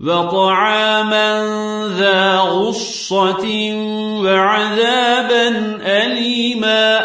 وطعاما ذا غصة وعذابا أليما